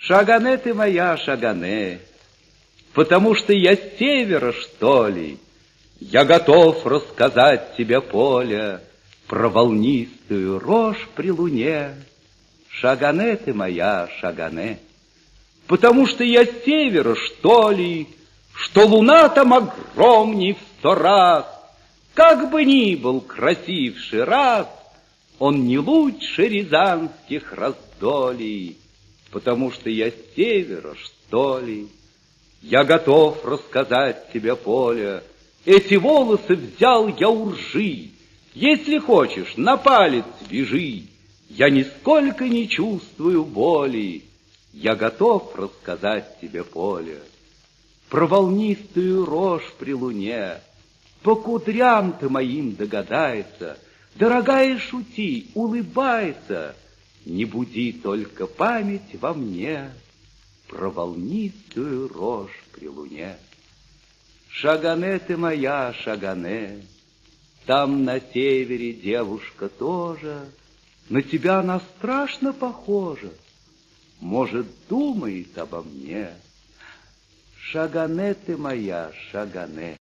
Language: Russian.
Шагане ты моя, Шагане, потому что я с севера, что ли. Я готов рассказать тебе, поле, про волнистую рожь при луне. Шагане ты моя, Шагане, потому что я с севера, что ли, что луна там огромней в сто раз. Как бы ни был красивший раз, он не лучше рязанских раздолей потому что я с севера, что ли. Я готов рассказать тебе, Поля, эти волосы взял я у ржи. Если хочешь, на палец вяжи, я нисколько не чувствую боли. Я готов рассказать тебе, Поля, про волнистую рожь при луне. По кудрям ты моим догадается, дорогая, шути, улыбайся, не буди только память во мне Про волнистую рожь при луне. Шагане ты моя, Шагане, Там на севере девушка тоже, На тебя она страшно похожа, Может, думает обо мне. Шагане ты моя, Шагане,